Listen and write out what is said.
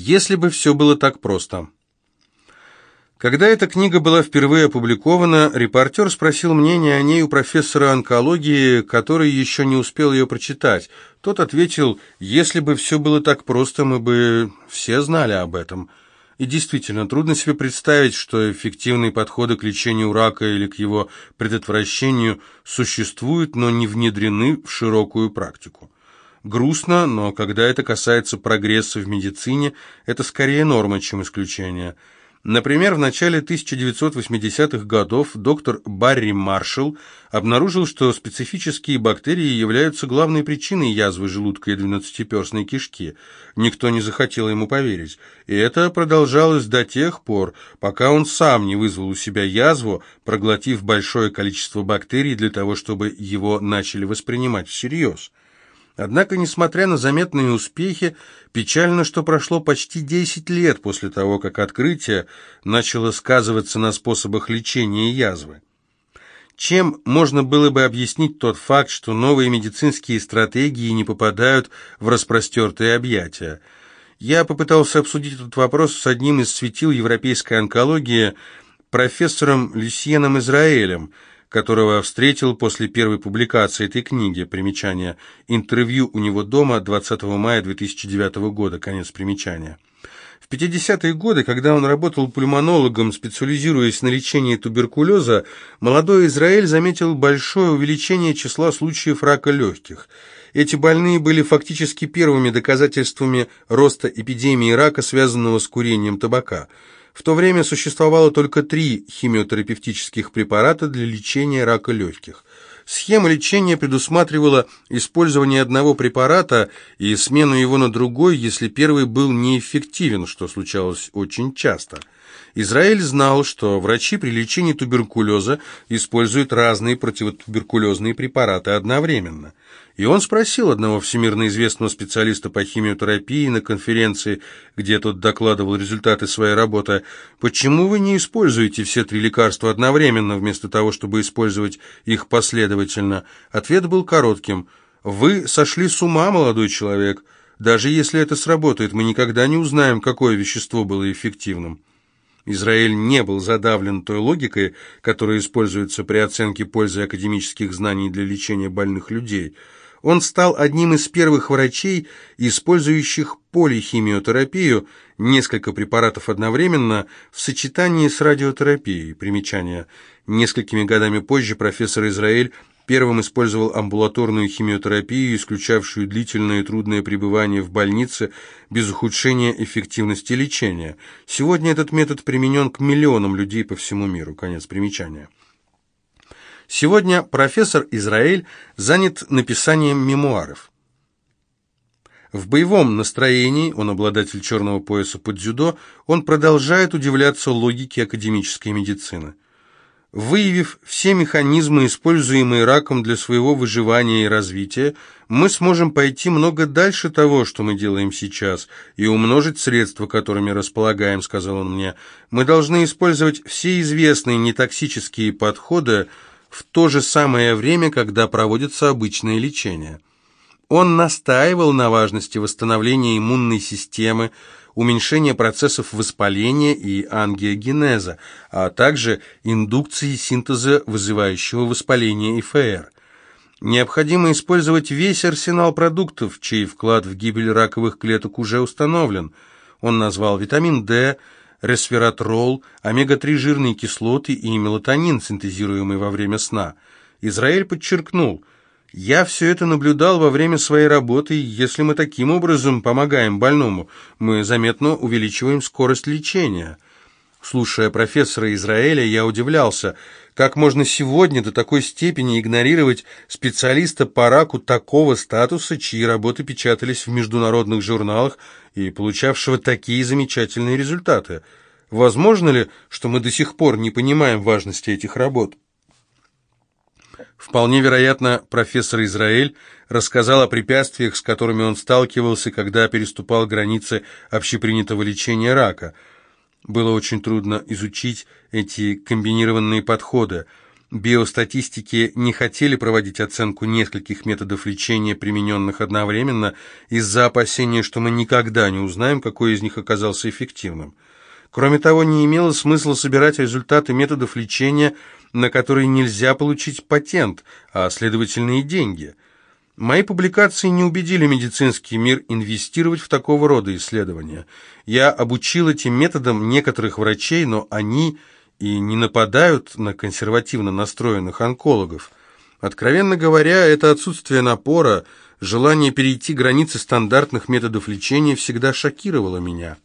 Если бы все было так просто. Когда эта книга была впервые опубликована, репортер спросил мнение о ней у профессора онкологии, который еще не успел ее прочитать. Тот ответил, если бы все было так просто, мы бы все знали об этом. И действительно, трудно себе представить, что эффективные подходы к лечению рака или к его предотвращению существуют, но не внедрены в широкую практику. Грустно, но когда это касается прогресса в медицине, это скорее норма, чем исключение – Например, в начале 1980-х годов доктор Барри Маршалл обнаружил, что специфические бактерии являются главной причиной язвы желудка и двенадцатиперстной кишки. Никто не захотел ему поверить. И это продолжалось до тех пор, пока он сам не вызвал у себя язву, проглотив большое количество бактерий для того, чтобы его начали воспринимать всерьез. Однако, несмотря на заметные успехи, печально, что прошло почти 10 лет после того, как открытие начало сказываться на способах лечения язвы. Чем можно было бы объяснить тот факт, что новые медицинские стратегии не попадают в распростертые объятия? Я попытался обсудить этот вопрос с одним из светил европейской онкологии, профессором Люсьеном Израилем, которого встретил после первой публикации этой книги. Примечание. Интервью у него дома 20 мая 2009 года. Конец примечания. В 50-е годы, когда он работал пульмонологом, специализируясь на лечении туберкулеза, молодой Израиль заметил большое увеличение числа случаев рака легких. Эти больные были фактически первыми доказательствами роста эпидемии рака, связанного с курением табака – в то время существовало только три химиотерапевтических препарата для лечения рака легких. Схема лечения предусматривала использование одного препарата и смену его на другой, если первый был неэффективен, что случалось очень часто. Израиль знал, что врачи при лечении туберкулеза используют разные противотуберкулезные препараты одновременно – и он спросил одного всемирно известного специалиста по химиотерапии на конференции, где тот докладывал результаты своей работы, почему вы не используете все три лекарства одновременно, вместо того, чтобы использовать их последовательно? Ответ был коротким. Вы сошли с ума, молодой человек. Даже если это сработает, мы никогда не узнаем, какое вещество было эффективным. Израиль не был задавлен той логикой, которая используется при оценке пользы академических знаний для лечения больных людей – он стал одним из первых врачей, использующих полихимиотерапию, несколько препаратов одновременно, в сочетании с радиотерапией. Примечание. Несколькими годами позже профессор Израиль первым использовал амбулаторную химиотерапию, исключавшую длительное и трудное пребывание в больнице без ухудшения эффективности лечения. Сегодня этот метод применен к миллионам людей по всему миру. Конец примечания. Сегодня профессор Израиль занят написанием мемуаров. В боевом настроении, он обладатель черного пояса под дзюдо, он продолжает удивляться логике академической медицины. Выявив все механизмы, используемые раком для своего выживания и развития, мы сможем пойти много дальше того, что мы делаем сейчас, и умножить средства, которыми располагаем, сказал он мне. Мы должны использовать все известные нетоксические подходы, в то же самое время, когда проводится обычное лечение. Он настаивал на важности восстановления иммунной системы, уменьшения процессов воспаления и ангиогенеза, а также индукции синтеза вызывающего воспаление ИФР. Необходимо использовать весь арсенал продуктов, чей вклад в гибель раковых клеток уже установлен. Он назвал витамин D, ресвератрол, омега-3 жирные кислоты и мелатонин, синтезируемый во время сна. Израиль подчеркнул, «Я все это наблюдал во время своей работы, если мы таким образом помогаем больному, мы заметно увеличиваем скорость лечения». Слушая профессора Израиля, я удивлялся, как можно сегодня до такой степени игнорировать специалиста по раку такого статуса, чьи работы печатались в международных журналах и получавшего такие замечательные результаты. Возможно ли, что мы до сих пор не понимаем важности этих работ? Вполне вероятно, профессор Израиль рассказал о препятствиях, с которыми он сталкивался, когда переступал границы общепринятого лечения рака – было очень трудно изучить эти комбинированные подходы. биостатистики не хотели проводить оценку нескольких методов лечения, примененных одновременно, из-за опасения, что мы никогда не узнаем, какой из них оказался эффективным. Кроме того, не имело смысла собирать результаты методов лечения, на которые нельзя получить патент, а следовательно деньги. Мои публикации не убедили медицинский мир инвестировать в такого рода исследования. Я обучил этим методам некоторых врачей, но они и не нападают на консервативно настроенных онкологов. Откровенно говоря, это отсутствие напора, желание перейти границы стандартных методов лечения всегда шокировало меня.